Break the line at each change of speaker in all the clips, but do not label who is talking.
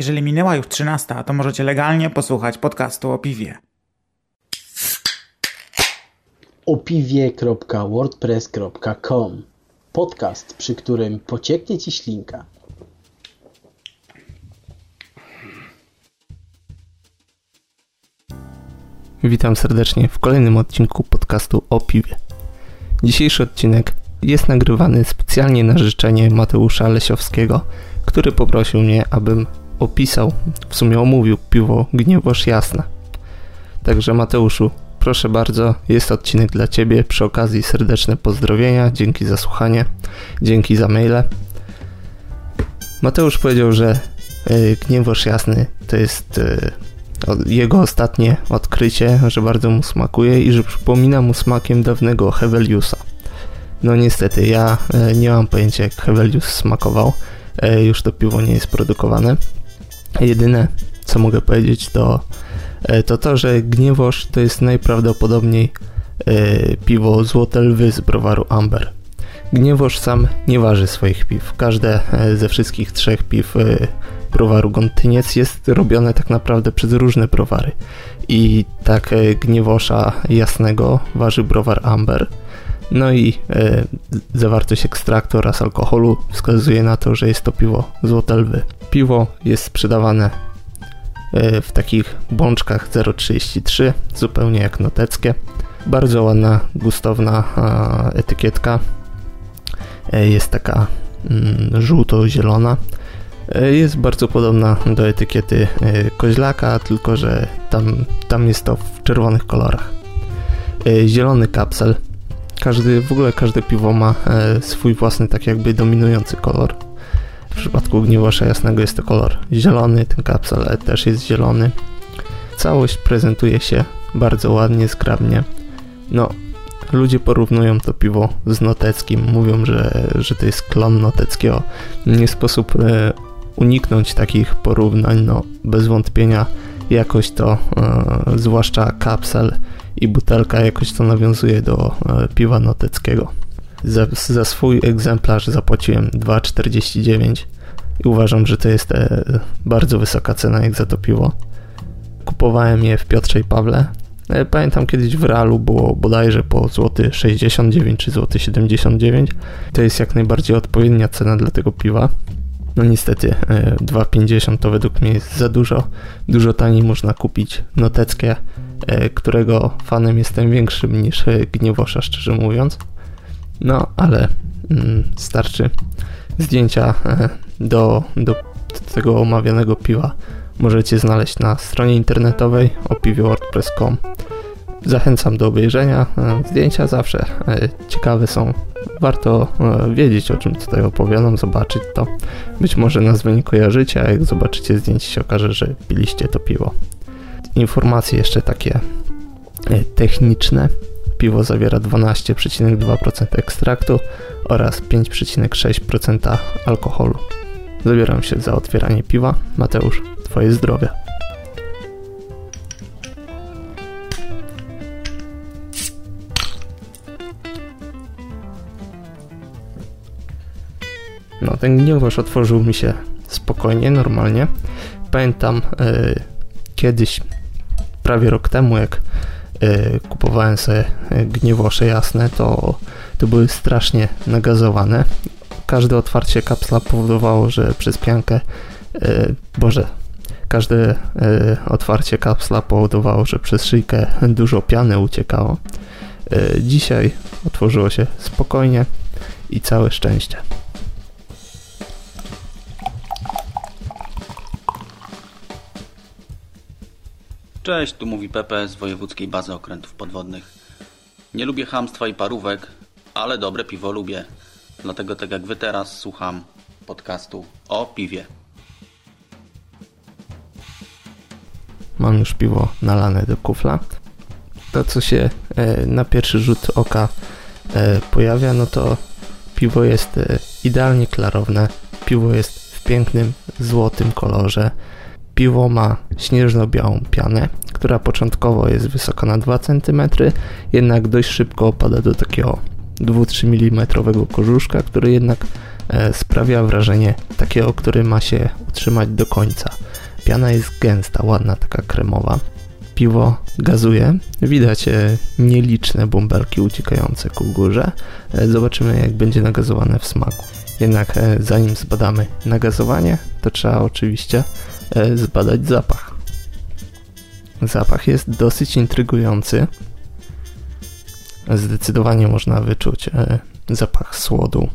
Jeżeli minęła już 13, to możecie legalnie posłuchać podcastu o piwie.
opiwie.wordpress.com Podcast, przy którym pocieknie Ci ślinka.
Witam serdecznie w kolejnym odcinku podcastu o piwie. Dzisiejszy odcinek jest nagrywany specjalnie na życzenie Mateusza Lesiowskiego, który poprosił mnie, abym opisał, w sumie omówił piwo Gniewoż Jasna. Także Mateuszu, proszę bardzo, jest odcinek dla Ciebie. Przy okazji serdeczne pozdrowienia, dzięki za słuchanie, dzięki za maile. Mateusz powiedział, że y, Gniewoż Jasny to jest y, jego ostatnie odkrycie, że bardzo mu smakuje i że przypomina mu smakiem dawnego Heveliusa. No niestety, ja e, nie mam pojęcia jak Hevelius smakował, e, już to piwo nie jest produkowane. Jedyne co mogę powiedzieć to e, to, to że Gniewoż to jest najprawdopodobniej piwo Złote Lwy z browaru Amber. Gniewoż sam nie waży swoich piw. Każde ze wszystkich trzech piw browaru Gontyniec jest robione tak naprawdę przez różne browary. I tak Gniewosza jasnego waży browar Amber no i e, zawartość ekstraktu oraz alkoholu wskazuje na to, że jest to piwo Złote Lwy. Piwo jest sprzedawane e, w takich bączkach 0,33, zupełnie jak noteckie. Bardzo ładna, gustowna etykietka. E, jest taka mm, żółto-zielona. E, jest bardzo podobna do etykiety e, koźlaka, tylko że tam, tam jest to w czerwonych kolorach. E, zielony kapsel każdy, w ogóle każde piwo ma e, swój własny, tak jakby dominujący kolor. W przypadku gniewosza jasnego jest to kolor zielony, ten kapsel też jest zielony. Całość prezentuje się bardzo ładnie, zgrabnie. No, ludzie porównują to piwo z noteckim, mówią, że, że to jest klon noteckiego. Nie sposób e, uniknąć takich porównań, no bez wątpienia jakoś to, e, zwłaszcza kapsel i butelka jakoś to nawiązuje do e, piwa noteckiego. Za, za swój egzemplarz zapłaciłem 2,49 i uważam, że to jest e, bardzo wysoka cena jak za to piwo. Kupowałem je w Piotrze i Pawle. E, pamiętam kiedyś w realu było bodajże po złoty 69 czy złoty 79. To jest jak najbardziej odpowiednia cena dla tego piwa. No niestety 2,50 to według mnie jest za dużo. Dużo taniej można kupić noteckie E, którego fanem jestem większym niż e, Gniewosza, szczerze mówiąc. No, ale mm, starczy zdjęcia e, do, do tego omawianego piwa możecie znaleźć na stronie internetowej opiwiewordpress.com. Zachęcam do obejrzenia. Zdjęcia zawsze ciekawe są. Warto wiedzieć o czym tutaj opowiadam, zobaczyć to. Być może nazwy nie kojarzycie, a jak zobaczycie zdjęcie się okaże, że piliście to piwo informacje jeszcze takie e, techniczne. Piwo zawiera 12,2% ekstraktu oraz 5,6% alkoholu. Zabieram się za otwieranie piwa. Mateusz, Twoje zdrowie. No, ten gniewoż otworzył mi się spokojnie, normalnie. Pamiętam yy, kiedyś prawie rok temu, jak y, kupowałem sobie gniewosze jasne, to, to były strasznie nagazowane. Każde otwarcie kapsla powodowało, że przez piankę, y, boże, każde y, otwarcie kapsla powodowało, że przez szyjkę dużo piany uciekało. Dzisiaj otworzyło się spokojnie i całe szczęście.
Cześć, tu mówi Pepe z Wojewódzkiej Bazy Okrętów Podwodnych. Nie lubię hamstwa i parówek, ale dobre piwo lubię. Dlatego tak jak Wy teraz słucham podcastu o piwie.
Mam już piwo nalane do kufla. To co się e, na pierwszy rzut oka e, pojawia, no to piwo jest e, idealnie klarowne. Piwo jest w pięknym, złotym kolorze Piwo ma śnieżno-białą pianę, która początkowo jest wysoka na 2 cm, jednak dość szybko opada do takiego 2-3 mm korzuszka, który jednak e, sprawia wrażenie takiego, który ma się utrzymać do końca. Piana jest gęsta, ładna, taka kremowa. Piwo gazuje, widać e, nieliczne bąbelki uciekające ku górze. E, zobaczymy jak będzie nagazowane w smaku. Jednak zanim zbadamy nagazowanie, to trzeba oczywiście zbadać zapach. Zapach jest dosyć intrygujący. Zdecydowanie można wyczuć e, zapach słodu,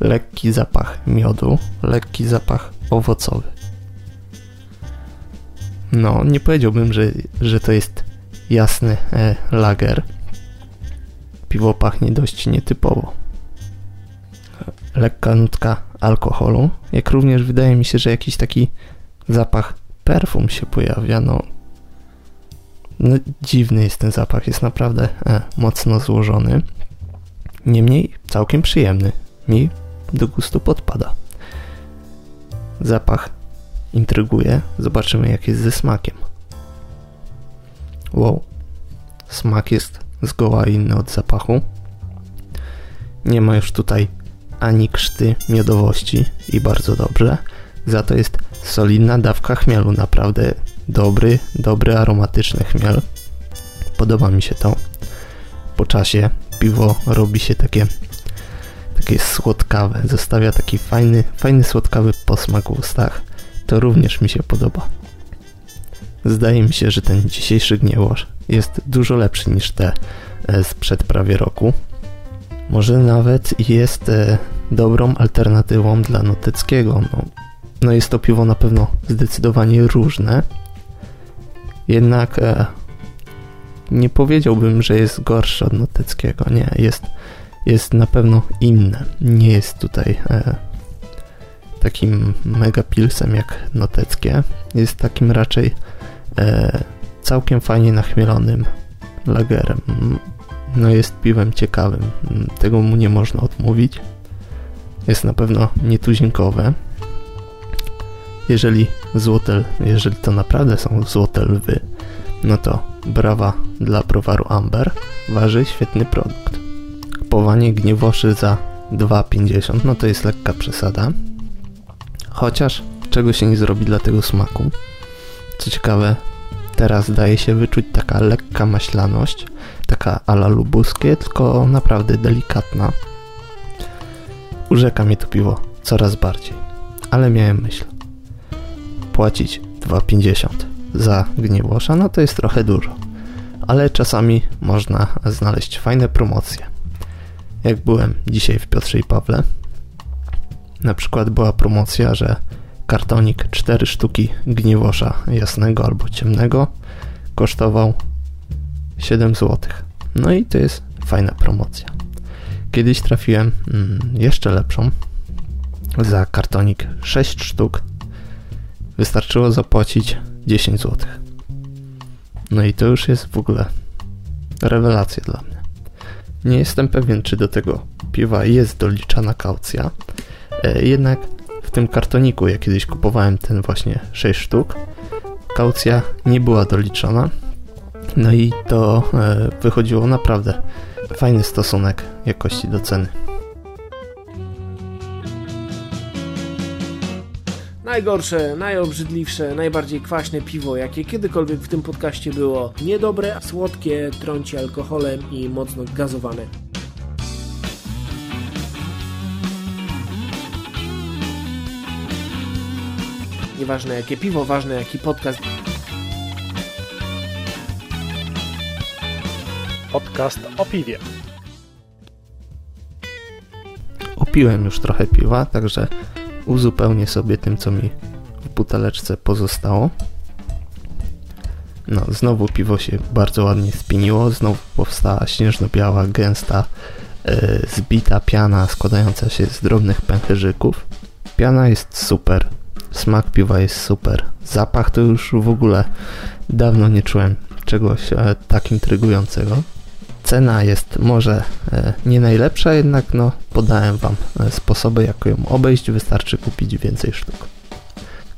lekki zapach miodu, lekki zapach owocowy. No, nie powiedziałbym, że, że to jest jasny e, lager. Piwo pachnie dość nietypowo. Lekka nutka alkoholu, jak również wydaje mi się, że jakiś taki zapach perfum się pojawia. No, no dziwny jest ten zapach, jest naprawdę e, mocno złożony. Niemniej całkiem przyjemny. Mi do gustu podpada. Zapach intryguje. Zobaczymy jak jest ze smakiem. Wow. Smak jest zgoła inny od zapachu. Nie ma już tutaj ani krzty miodowości i bardzo dobrze. Za to jest solidna dawka chmielu, naprawdę dobry, dobry aromatyczny chmiel. Podoba mi się to. Po czasie piwo robi się takie takie słodkawe, zostawia taki fajny, fajny słodkawy posmak w ustach. To również mi się podoba. Zdaje mi się, że ten dzisiejszy gniełosz jest dużo lepszy niż te e, sprzed prawie roku. Może nawet jest e, dobrą alternatywą dla Notyckiego. No, no jest to piwo na pewno zdecydowanie różne. Jednak e, nie powiedziałbym, że jest gorsze od Notyckiego. Nie, jest, jest na pewno inne. Nie jest tutaj e, takim megapilsem jak Noteckie. Jest takim raczej e, całkiem fajnie nachmielonym lagerem. No jest piwem ciekawym. Tego mu nie można odmówić. Jest na pewno nietuzinkowe. Jeżeli złote, jeżeli to naprawdę są złote lwy, no to brawa dla browaru Amber. Waży świetny produkt. Kupowanie gniewoszy za 2,50 no to jest lekka przesada. Chociaż czego się nie zrobi dla tego smaku. Co ciekawe, teraz daje się wyczuć taka lekka maślaność, taka ala lubuskie, tylko naprawdę delikatna. Urzeka mnie to piwo coraz bardziej. Ale miałem myśl. Płacić 2,50 za gniewosza, no to jest trochę dużo. Ale czasami można znaleźć fajne promocje. Jak byłem dzisiaj w Piotrze i Pawle, na przykład była promocja, że kartonik 4 sztuki gniewosza jasnego albo ciemnego kosztował 7 zł. No i to jest fajna promocja. Kiedyś trafiłem mm, jeszcze lepszą. Za kartonik 6 sztuk wystarczyło zapłacić 10 zł. No i to już jest w ogóle rewelacja dla mnie. Nie jestem pewien, czy do tego piwa jest doliczana kaucja, e, jednak w tym kartoniku, jak kiedyś kupowałem ten właśnie 6 sztuk, kaucja nie była doliczona. No i to e, wychodziło naprawdę fajny stosunek jakości do ceny.
Najgorsze, najobrzydliwsze, najbardziej kwaśne piwo, jakie kiedykolwiek w tym podcaście było. Niedobre, słodkie, trąci alkoholem i mocno gazowane. Nieważne jakie piwo, ważne jaki podcast.
Podcast o piwie.
Upiłem już trochę piwa, także uzupełnię sobie tym, co mi w buteleczce pozostało. No, znowu piwo się bardzo ładnie spiniło, znowu powstała śnieżno-biała, gęsta, yy, zbita piana składająca się z drobnych pęcherzyków. Piana jest super, smak piwa jest super, zapach to już w ogóle dawno nie czułem czegoś e, tak intrygującego. Cena jest może e, nie najlepsza, jednak no, podałem Wam e, sposoby, jak ją obejść. Wystarczy kupić więcej sztuk.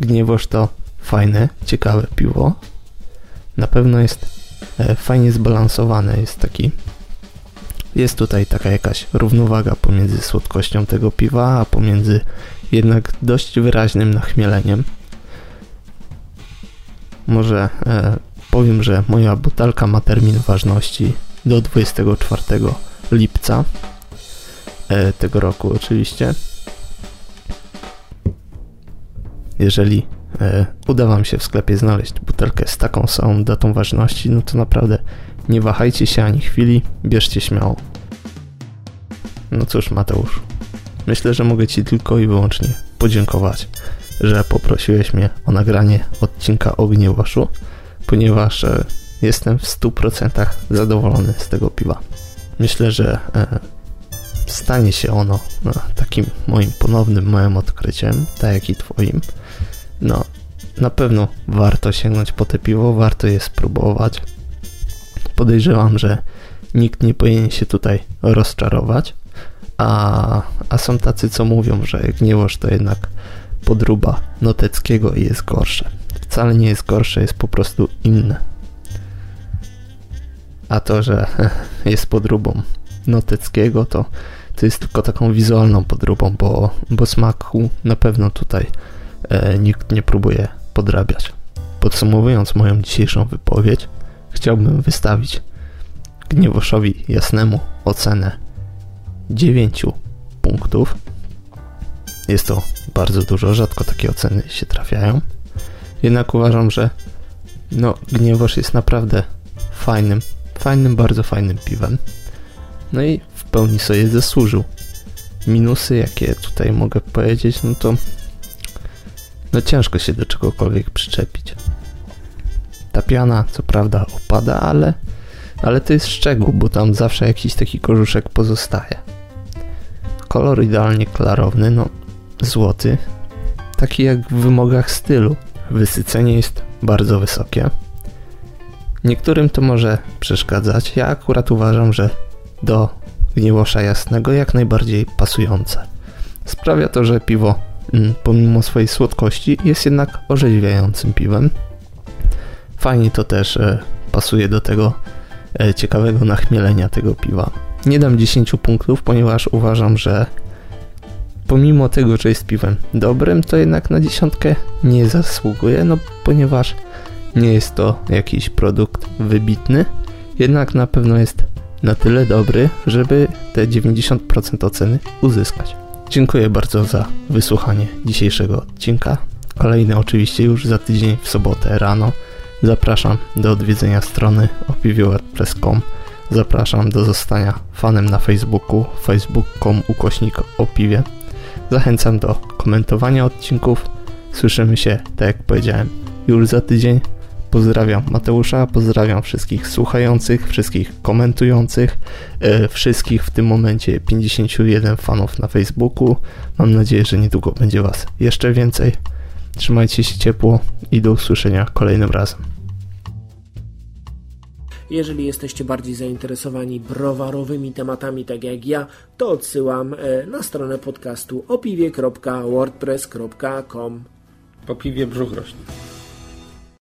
Gniewoż to fajne, ciekawe piwo. Na pewno jest e, fajnie zbalansowane. Jest taki jest tutaj taka jakaś równowaga pomiędzy słodkością tego piwa, a pomiędzy jednak dość wyraźnym nachmieleniem. Może e, powiem, że moja butelka ma termin ważności do 24 lipca e, tego roku oczywiście. Jeżeli e, uda Wam się w sklepie znaleźć butelkę z taką samą datą ważności, no to naprawdę nie wahajcie się ani chwili, bierzcie śmiało. No cóż, Mateusz, myślę, że mogę Ci tylko i wyłącznie podziękować, że poprosiłeś mnie o nagranie odcinka o gniewoszu, ponieważ e, jestem w 100% zadowolony z tego piwa. Myślę, że e, stanie się ono no, takim moim ponownym małym odkryciem, tak jak i Twoim. No, na pewno warto sięgnąć po te piwo, warto je spróbować. Podejrzewam, że nikt nie powinien się tutaj rozczarować, a, a są tacy, co mówią, że gniewoż to jednak podruba Noteckiego i jest gorsze. Wcale nie jest gorsze, jest po prostu inne. A to, że jest podróbą Noteckiego, to, to jest tylko taką wizualną podróbą, bo, bo smaku na pewno tutaj e, nikt nie próbuje podrabiać. Podsumowując moją dzisiejszą wypowiedź, chciałbym wystawić Gniewoszowi Jasnemu ocenę 9 punktów. Jest to bardzo dużo, rzadko takie oceny się trafiają. Jednak uważam, że no, Gniewosz jest naprawdę fajnym, fajnym, bardzo fajnym piwem. No i w pełni sobie zasłużył. Minusy, jakie tutaj mogę powiedzieć, no to no ciężko się do czegokolwiek przyczepić. Ta piana, co prawda, opada, ale, ale to jest szczegół, bo tam zawsze jakiś taki korzuszek pozostaje. Kolor idealnie klarowny, no złoty, taki jak w wymogach stylu. Wysycenie jest bardzo wysokie. Niektórym to może przeszkadzać. Ja akurat uważam, że do gniewosza jasnego jak najbardziej pasujące. Sprawia to, że piwo, mm, pomimo swojej słodkości, jest jednak orzeźwiającym piwem. Fajnie to też e, pasuje do tego e, ciekawego nachmielenia tego piwa. Nie dam 10 punktów, ponieważ uważam, że pomimo tego, że jest piwem dobrym, to jednak na dziesiątkę nie zasługuje, no ponieważ nie jest to jakiś produkt wybitny, jednak na pewno jest na tyle dobry, żeby te 90% oceny uzyskać. Dziękuję bardzo za wysłuchanie dzisiejszego odcinka. Kolejny oczywiście już za tydzień w sobotę rano. Zapraszam do odwiedzenia strony opiwie.wordpress.com Zapraszam do zostania fanem na Facebooku facebook.com ukośnik o piwie. Zachęcam do komentowania odcinków. Słyszymy się, tak jak powiedziałem, już za tydzień. Pozdrawiam Mateusza, pozdrawiam wszystkich słuchających, wszystkich komentujących, e, wszystkich w tym momencie 51 fanów na Facebooku. Mam nadzieję, że niedługo będzie Was jeszcze więcej. Trzymajcie się ciepło i do usłyszenia kolejnym razem.
Jeżeli jesteście bardziej zainteresowani browarowymi tematami, tak jak ja, to odsyłam e, na stronę podcastu opiwie.wordpress.com.
Po piwie brzuch rośnie.